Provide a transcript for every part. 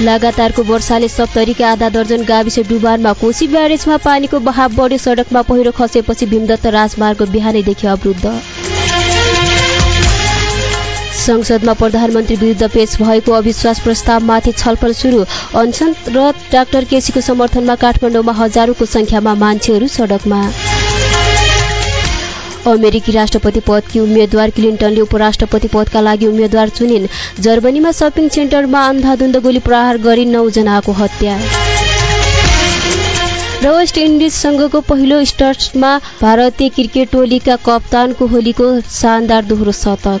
लगातारको वर्षाले सप्तरीका आधा दर्जन गाविस डुबानमा कोशी ब्यारेजमा पानीको बहाव बढ्यो। सडकमा पहिरो खसेपछि भीमदत्त राजमार्ग बिहानैदेखि अवरुद्ध। संसदमा प्रधानमन्त्री विरुद्ध पेश भएको अविश्वास प्रस्तावमाथि छलफल सुरु। र डाक्टर केसीको समर्थनमा काठमाडौँमा हजारौंको संख्यामा मान्छेहरू सडकमा। अमेरिकी राष्ट्रपति पदकी उम्मेद्वार क्लिन्टनले उपराष्ट्रपति पदका लागि उम्मेद्वार चुनिन्। जर्मनीमा सपिङ सेन्टरमा अन्धाधुन्द गोली प्रहार गरी नौजनाको हत्या। र वेस्ट इन्डिजसँगको पहिलो स्टर्समा भारतीय क्रिकेट टोलीका कप्तान कोहलीको शानदार दोहोरो शतक।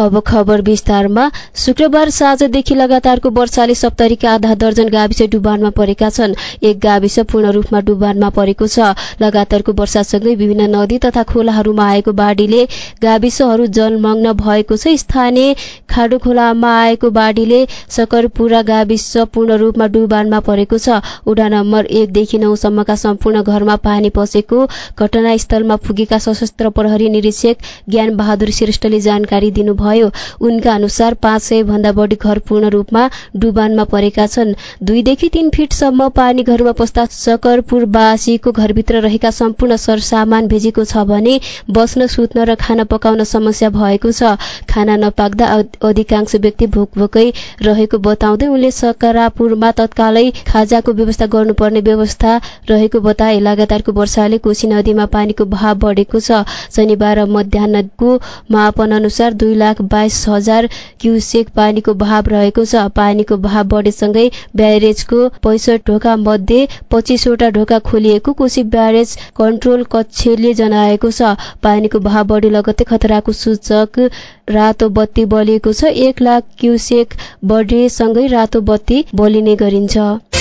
अब खबर विस्तारमा। शुक्रबार साँझदेखि लगातारको वर्षाले सप्तरीका आधा दर्जन गाविस डुबानमा परेका छन्। एक गाविस पूर्ण रूपमा डुबानमा परेको छ। लगातारको वर्षासँगै विभिन्न नदी तथा खोलाहरूमा आएको बाढीले गाविसहरू जलमग्न भएको छ। स्थानीय खाडो खोलामा आएको बाढीले सकरपुरा गाविस पूर्ण रूपमा डुबानमा परेको छ। उडा नम्बर एकदेखि नौसम्मका सम्पूर्ण घरमा पानी पसेको घटनास्थलमा पुगेका सशस्त्र प्रहरी निरीक्षक ज्ञान बहादुर श्रेष्ठले जानकारी दिनुभयो। भयो। उनका अनुसार पाँच सय भन्दा बढी घर पूर्ण रूपमा डुबानमा परेका छन्। दुईदेखि तीन फिटसम्म पानी घरमा पस्दा सकरपुरवासीको घरभित्र रहेका सम्पूर्ण सरसामान भेजेको छ भने बस्न सुत्न र खाना पकाउन समस्या भएको छ। खाना नपाक्दा अधिकांश व्यक्ति भोकभोकै रहेको बताउँदै उनले सकरापुरमा तत्कालै खाजाको व्यवस्था गर्नुपर्ने व्यवस्था रहेको बताए। लगातारको वर्षाले कोशी नदीमा पानीको बहाव बढेको छ। शनिबार मध्याहको मापन अनुसार दुई लाख बाइस हजार क्युसेक पानीको बहाव रहेको छ। पानीको बहाव बढेसँगै ब्यारेजको पैसठ ढोका मध्ये पच्चिसवटा ढोका खोलिएको कोशी ब्यारेज कन्ट्रोल कक्षले जनाएको छ। पानीको बहाव बढी लगत्तै खतराको सूचक रातो बत्ती बलिएको छ। एक लाख क्युसेक बढेसँगै रातो बत्ती बलिने गरिन्छ।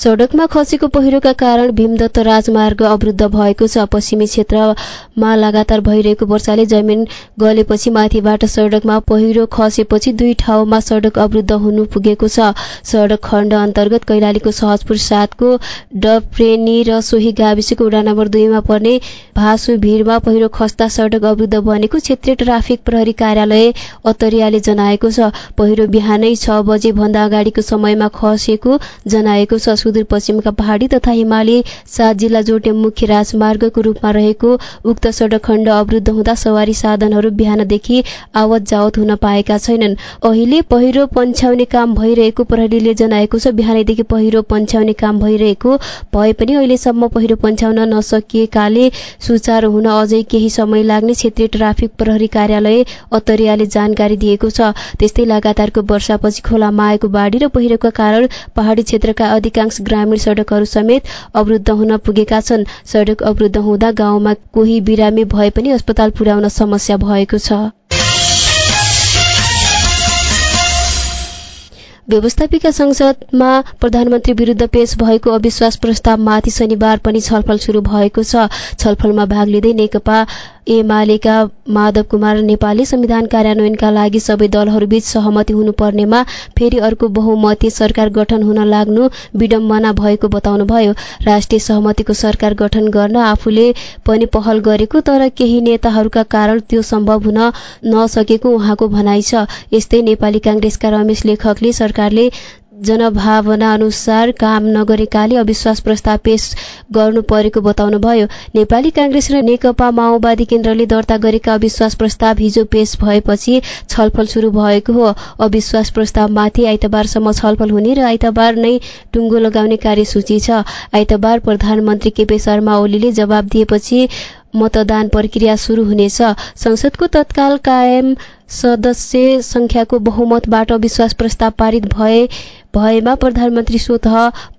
सड़कमा खसेको पहिरोका कारण भीमदत्त राजमार्ग अवरुद्ध भएको छ। पश्चिमी क्षेत्रमा लगातार भइरहेको वर्षाले जमिन गलेपछि माथिबाट सड़कमा पहिरो खसेपछि दुई ठाउँमा सड़क अवरुद्ध हुनु पुगेको छ। सड़क खण्ड अन्तर्गत कैलालीको सहजपुर सातको डप्रेनी र सोही गाविसको उडा नम्बर दुईमा पर्ने भासु भिरमा पहिरो खस्दा सड़क अवरुद्ध बनेको क्षेत्रीय ट्राफिक प्रहरी कार्यालय अतरियाले जनाएको छ। पहिरो बिहानै छ बजे भन्दा अगाडिको समयमा खसेको जनाएको छ। सुदूरपश्चिमका पहाडी तथा हिमाली सात जिल्ला जोड्ने मुख्य राजमार्गको रूपमा रहेको उक्त सड़क खण्ड अवरुद्ध हुँदा सवारी साधनहरू बिहानदेखि आवत जावत हुन पाएका छैनन्। अहिले पहिरो पन्छ्याउने काम भइरहेको प्रहरीले जनाएको छ। बिहानैदेखि पहिरो पन्छ्याउने काम भइरहेको भए पनि अहिलेसम्म पहिरो पन्छ्याउन नसकिएकाले सुचारू हुन अझै केही समय लाग्ने क्षेत्रीय ट्राफिक प्रहरी कार्यालय अतरियाले जानकारी दिएको छ। त्यस्तै लगातारको वर्षापछि खोलामा आएको बाढी र पहिरोका कारण पहाडी क्षेत्रका अधिकांश ग्रामीण सड़कहरू समेत अवरुद्ध हुन पुगेका छन्। सड़क अवरुद्ध हुँदा गाउँमा कोही बिरामी भए पनि अस्पताल पुर्याउन समस्या भएको छ। व्यवस्थापिका संसदमा प्रधानमन्त्री विरूद्ध पेश भएको अविश्वास प्रस्तावमाथि शनिबार पनि छलफल शुरू भएको छलफलमा भाग लिँदै नेकपा एमालेका माधव कुमार नेपालले संविधान कार्यान्वयनका लागि सबै दलहरूबीच सहमति हुनुपर्नेमा फेरि अर्को बहुमतीय सरकार गठन हुन लाग्नु विडम्बना भएको बताउनुभयो राष्ट्रिय सहमतिको सरकार गठन गर्न आफूले पनि पहल गरेको तर केही नेताहरूका कारण त्यो सम्भव हुन नसकेको उहाँको भनाइ छ यस्तै नेपाली काङ्ग्रेसका रमेश लेखकले सरकारले जनभावना अनुसार काम नगरेकाले अविश्वास प्रस्ताव पेश गर्नु परेको बताउनुभयो। नेपाली काङ्ग्रेस र नेकपा माओवादी केन्द्रले दर्ता गरेका अविश्वास प्रस्ताव हिजो पेश भएपछि छलफल शुरू भएको हो। अविश्वास प्रस्तावमाथि आइतबारसम्म छलफल हुने र आइतबार नै टुङ्गो लगाउने कार्यसूची छ। आइतबार प्रधानमन्त्री केपी शर्मा ओलीले जवाब दिएपछि मतदान प्रक्रिया शुरू हुनेछ। संसदको तत्काल कायम सदस्य संख्याको बहुमतबाट अविश्वास प्रस्ताव पारित भए भएमा प्रधानमन्त्री स्वत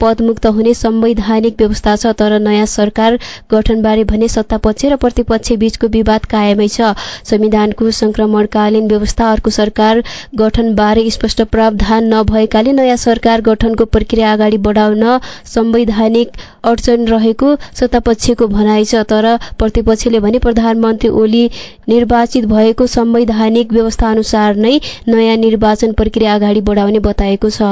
पदमुक्त हुने संवैधानिक व्यवस्था छ तर नयाँ सरकार गठनबारे भने सत्तापक्ष र प्रतिपक्ष बीचको विवाद कायमै छ। संविधानको संक्रमणकालीन व्यवस्था अर्को सरकार गठनबारे स्पष्ट प्रावधान नभएकाले नयाँ सरकार गठनको प्रक्रिया अगाडि बढाउन संवैधानिक अडचन रहेको सत्तापक्षको भनाइ छ। तर प्रतिपक्षले भने प्रधानमन्त्री ओली निर्वाचित भएको संवैधानिक व्यवस्था अनुसार नै नयाँ निर्वाचन प्रक्रिया अगाडि बढाउने बताएको छ।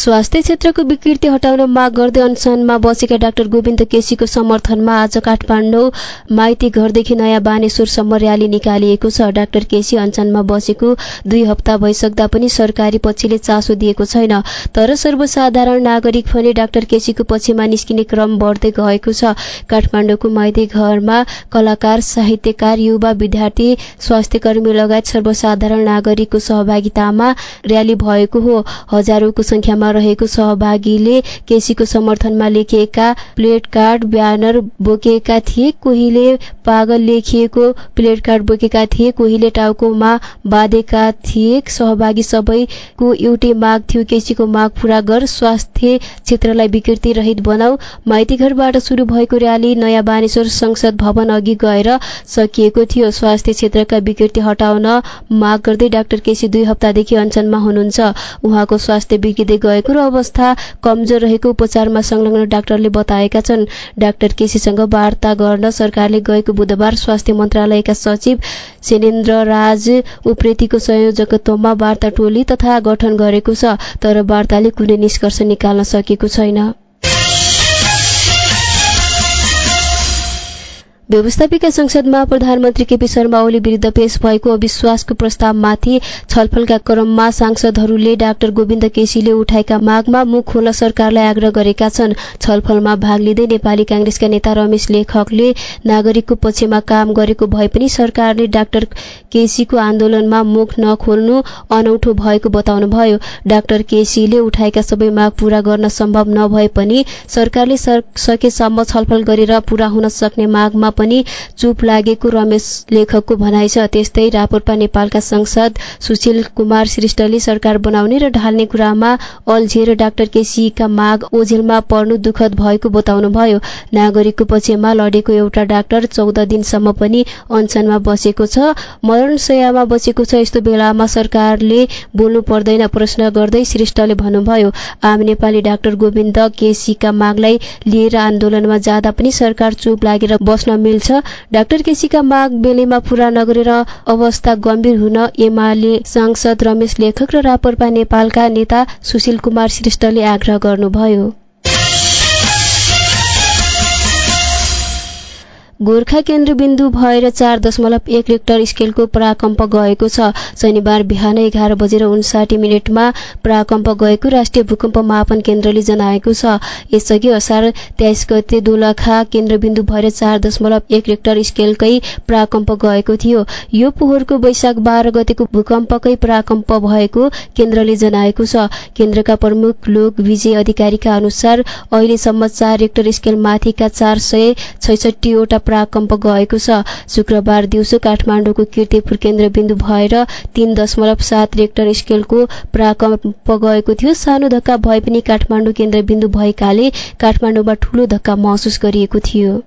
स्वास्थ्य क्षेत्रको विकृति हटाउन माग गर्दै अनसनमा बसेका डाक्टर गोविन्द केसीको समर्थनमा आज काठमाडौँ माइती घरदेखि नयाँ बानेश्वरसम्म र्याली निकालिएको छ। डाक्टर केसी अनसनमा बसेको दुई हप्ता भइसक्दा पनि सरकारी पक्षले चासो दिएको छैन। तर सर्वसाधारण नागरिक भने डाक्टर केसीको पक्षमा निस्किने क्रम बढ्दै गएको छ। काठमाडौँको माइती घरमा कलाकार साहित्यकार युवा विद्यार्थी स्वास्थ्यकर्मी लगायत सर्वसाधारण नागरिकको सहभागितामा र्याली भएको हो। हजारौंको संख्यामा रहेको सहभागीले केसीको समर्थनमा लेखिएका प्लेट कार्ड ब्यानर बोकेका थिए। कोहीले पागल लेखिएको प्लेट कार्ड बोकेका थिए। कोहीले टाउकोमा बाँधेका थिए। सहभागी सबैको एउटै माग थियो केसीको माग पूरा गर स्वास्थ्य क्षेत्रलाई विकृति रहित बनाऊ। माइतीघरबाट शुरू भएको र्याली नयाँ बानेश्वर संसद भवन अघि गएर सकिएको थियो। स्वास्थ्य क्षेत्रका विकृति हटाउन माग गर्दै डाक्टर केसी दुई हप्तादेखि अञ्चनमा हुनुहुन्छ। उहाँको स्वास्थ्य बिग्रिँदै भएको र अवस्था कमजोर रहेको उपचारमा संलग्न डाक्टरले बताएका छन्। डाक्टर केसीसँग वार्ता गर्न सरकारले गएको बुधबार स्वास्थ्य मन्त्रालयका सचिव सेनेन्द्र राज उप्रेतीको संयोजकत्वमा वार्ता टोली तथा गठन गरेको छ तर वार्ताले कुनै निष्कर्ष निकाल्न सकेको छैन। व्यवस्थापिका संसदमा प्रधानमन्त्री केपी शर्मा ओली विरूद्ध पेश भएको अविश्वासको प्रस्तावमाथि छलफलका क्रममा सांसदहरूले डाक्टर गोविन्द केसीले उठाएका मागमा मुख खोल्न सरकारलाई आग्रह गरेका छन्। छलफलमा भाग लिँदै नेपाली कांग्रेसका नेता रमेश लेखकले नागरिकको पक्षमा काम गरेको भए पनि सरकारले डाक्टर केसीको आन्दोलनमा मुख नखोल्नु अनौठो भएको बताउनुभयो। डाक्टर केसीले उठाएका सबै माग पूरा गर्न सम्भव नभए पनि सरकारले सकेसम्म छलफल गरेर पूरा हुन सक्ने मागमा पनि चुप लागेको रमेश लेखकको भनाइ छ। त्यस्तै रापोर्पा नेपालका संसद सुशील कुमार श्रेष्ठले सरकार बनाउने र ढाल्ने कुरामा अल्झिएर डाक्टर केसीका माग ओझेलमा पर्नु दुखद भएको बताउनुभयो। नागरिकको पक्षमा लडेको एउटा डाक्टर चौध दिनसम्म पनि अनसनमा बसेको छ। मरणशयमा बसेको छ। यस्तो बेलामा सरकारले बोल्नु पर्दैन प्रश्न गर्दै श्रेष्ठले भन्नुभयो आम नेपाली डाक्टर गोविन्द केसीका मागलाई लिएर आन्दोलनमा जाँदा पनि सरकार चुप लागेर बस्न मिल्छ। डाक्टर केसीका माग बेलेमा पूरा नगरेर अवस्था गम्भीर हुन एमाले सांसद रमेश लेखक र रापरपा नेपालका नेता सुशील कुमार श्रेष्ठले आग्रह गर्नुभयो। गोर्खा केन्द्रबिन्दु भएर चार दशमलव एक रेक्टर स्केलको पराकम्प गएको छ। शनिबार बिहान एघार बजेर उन्साठी मिनटमा पराकम्प गएको राष्ट्रिय भूकम्प मापन केन्द्रले जनाएको छ। यसअघि असार तेइस गते दोलखा केन्द्रबिन्दु भएर चार दशमलव एक रेक्टर स्केलकै पराकम्प गएको थियो। यो पोहोरको वैशाख बाह्र गतेको भूकम्पकै पराकम्प भएको केन्द्रले जनाएको छ। केन्द्रका प्रमुख लोक विजय अधिकारीका अनुसार अहिलेसम्म चार रेक्टर स्केल माथिका चार सय छैसठीवटा पराकम्प गएको छ। शुक्रबार दिउँसो काठमाडौँको किर्तिपुर केन्द्रबिन्दु भएर तीन दशमलव सात रेक्टर स्केलको पराकम्प गएको थियो। सानो धक्का भए पनि काठमाडौँ केन्द्रबिन्दु भएकाले काठमाडौँमा ठूलो धक्का महसुस गरिएको थियो।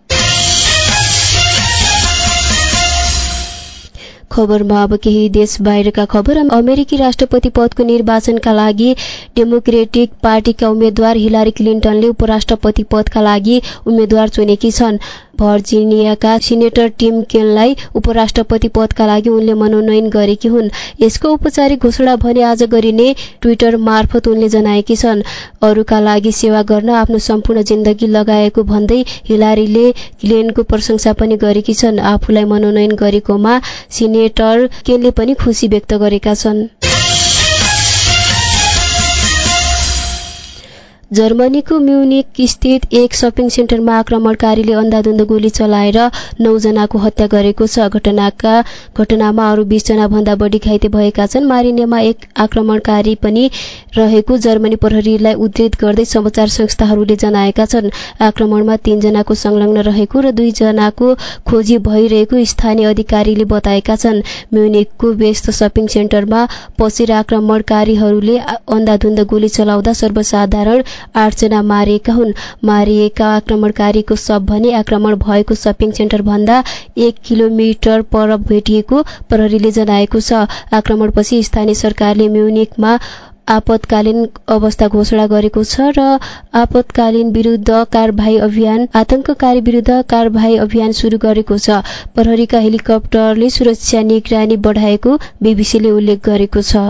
खबरमा अब केही देश बाहिरका खबर। अमेरिकी राष्ट्रपति पदको निर्वाचनका लागि डेमोक्रेटिक पार्टीका उम्मेद्वार हिलारी क्लिन्टनले उपराष्ट्रपति पदका लागि उम्मेद्वार चुनेकी छन्। भर्जिनियाका सिनेटर टिम केनलाई उपराष्ट्रपति पदका लागि उनले मनोनयन गरेकी हुन्। यसको औपचारिक घोषणा भने आज गरिने ट्विटर मार्फत उनले जनाएकी छन्। अरूका लागि सेवा गर्न आफ्नो सम्पूर्ण जिन्दगी लगाएको भन्दै हिलारीले क्लेनको प्रशंसा पनि गरेकी छन्। आफूलाई मनोनयन गरेकोमा सिनेटर केनले पनि खुसी व्यक्त गरेका छन्। जर्मनीको म्युनिक स्थित एक सपिङ सेन्टरमा आक्रमणकारीले अन्धाधुन्द गोली चलाएर नौजनाको हत्या गरेको छ। घटनाका घटनामा अरू बीसजना भन्दा बढी घाइते भएका छन्। मारिनेमा एक आक्रमणकारी पनि रहेको जर्मनी प्रहरीलाई उद्धृत गर्दै समाचार संस्थाहरूले जनाएका छन्। आक्रमणमा तीनजनाको संलग्न रहेको र दुईजनाको खोजी भइरहेको स्थानीय अधिकारीले बताएका छन्। म्युनिकको व्यस्त सपिङ सेन्टरमा पसेर आक्रमणकारीहरूले अन्धाधुन्द गोली चलाउँदा सर्वसाधारण आठजना मारिएका हुन्। मारिएका आक्रमणकारीको शव भने आक्रमण भएको सपिङ सेन्टर भन्दा एक किलोमिटर पर भेटिएको प्रहरीले जनाएको छ। आक्रमणपछि स्थानीय सरकारले म्युनिकमा आपतकालीन अवस्था घोषणा गरेको छ र आपतकालीन विरुद्ध कारवाही अभियान आतंककारी विरुद्ध कारवाही अभियान शुरू गरेको छ। प्रहरीका हेलिकप्टरले सुरक्षा निगरानी बढाएको बीबीसीले उल्लेख गरेको छ।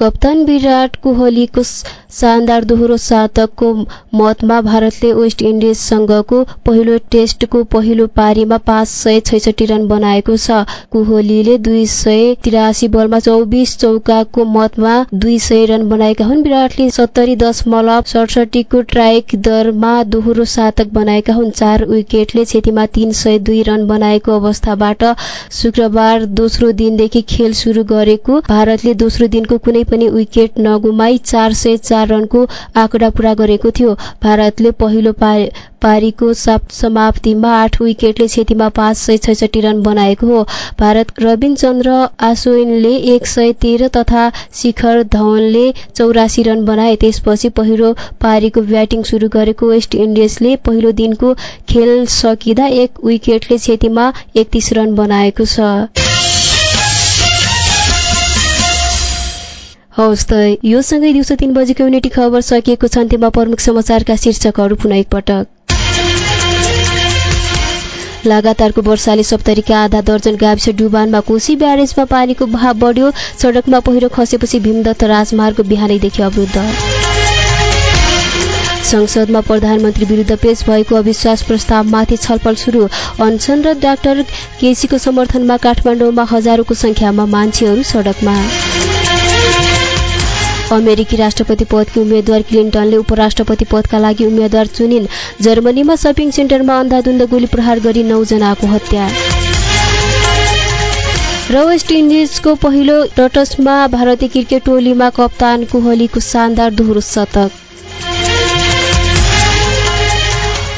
कप्तान विराट कोहलीको शानदार दोहोरो शतकको मतमा भारतले वेस्ट इन्डिजसँगको पहिलो टेस्टको पहिलो पारीमा पाँच सय छैसठी रन बनाएको छ। कोहलीले दुई सय तिरासी बलमा चौबिस चौकाको मतमा दुई सय रन बनाएका हुन्। विराटले सत्तरी दशमलव सडसठीको ट्राइक दरमा दोहोरो शतक बनाएका हुन्। चार विकेटले क्षतिमा तीन सय दुई रन बनाएको अवस्थाबाट शुक्रबार दोस्रो दिनदेखि खेल शुरू गरेको भारतले दोस्रो दिनको कुनै पनि विकेट नगुमाई चार सय चार रनको आँकडा पूरा गरेको थियो। भारतले पहिलो पारीको समाप्तिमा आठ विकेटले क्षतिमा पाँच सय छैसठी रन बनाएको हो। भारत रविचन्द्र आश्विनले एक सय तेह्र तथा शिखर धवनले चौरासी रन बनाए। त्यसपछि पहिलो पारीको ब्याटिङ शुरू गरेको वेस्ट इन्डिजले पहिलो दिनको खेल सकिँदा एक विकेटले क्षतिमा एकतीस रन बनाएको छ। हवस् त। यो सँगै दिउँसो तीन बजेको युनिटी खबर सकिएको छ। अन्त्यमा प्रमुख समाचारका शीर्षकहरू पुनः एकपटक। लगातारको वर्षाले सप्तरीका आधा दर्जन गाविस डुबानमा कोशी ब्यारेजमा पानीको बहाव बढ्यो। सड़कमा पहिरो खसेपछि भीमदत्त राजमार्ग बिहानैदेखि अवरुद्ध। संसदमा प्रधानमन्त्री विरुद्ध पेश भएको अविश्वास प्रस्तावमाथि छलफल सुरु। अनसन र डाक्टर केसीको समर्थनमा काठमाडौँमा हजारौंको संख्यामा मान्छेहरू सड़कमा। अमेरिकी राष्ट्रपति पदकी उम्मेद्वार क्लिन्टनले उपराष्ट्रपति पदका लागि उम्मेद्वार चुनिन्। जर्मनीमा सपिङ सेन्टरमा अन्धाधुन्द गोली प्रहार गरी नौजनाको हत्या। र वेस्ट इन्डिजको पहिलो टटसमा भारतीय क्रिकेट टोलीमा कप्तान कोहलीको शानदार दोहोरो शतक।